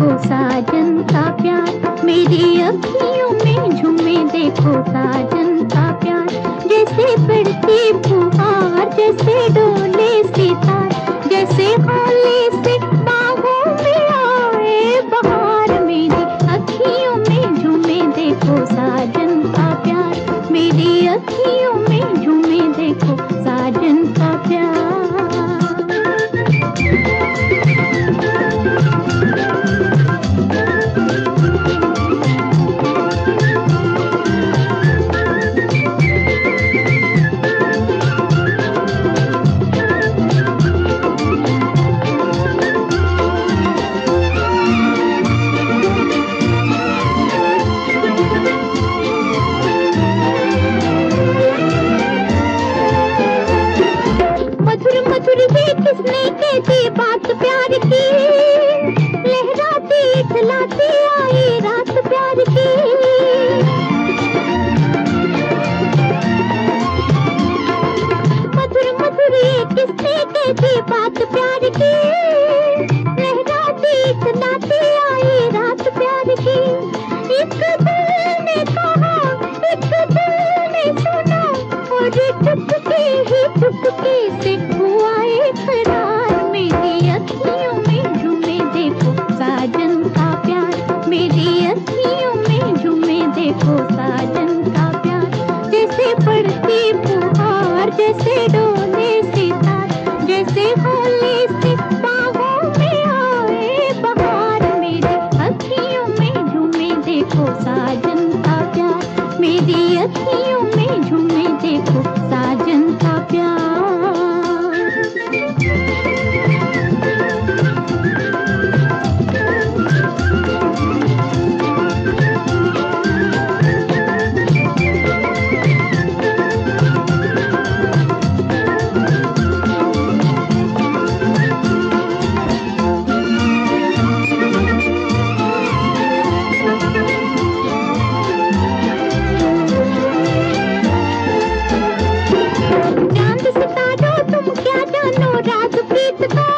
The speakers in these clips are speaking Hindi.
देखो साजन का प्यार, मेरी अखियों में झूमे देखो साजन का प्यार। जैसे पड़ती फुहार, जैसे डोले सितार, जैसे होले से बाहों में आए बहार। मेरी अखियों में झूमे देखो साजन का प्यार, मेरी अखियों किसने कहती बात प्यार की। लहराती इथलाती आई रात प्यार की। मधुर मधुर ये किसने कैसी बात प्यार की?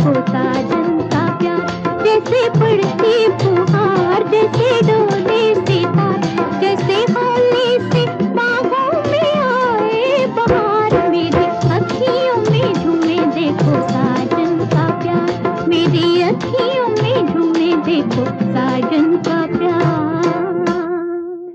होता जन प्यार। जैसे पड़ती फुहार, जैसे डोले सितार, जैसे से बाहों में आए बहार। मेरी अखियों में झूमे, देखो साजन का प्यार। मेरी अखियों में झूमे, देखो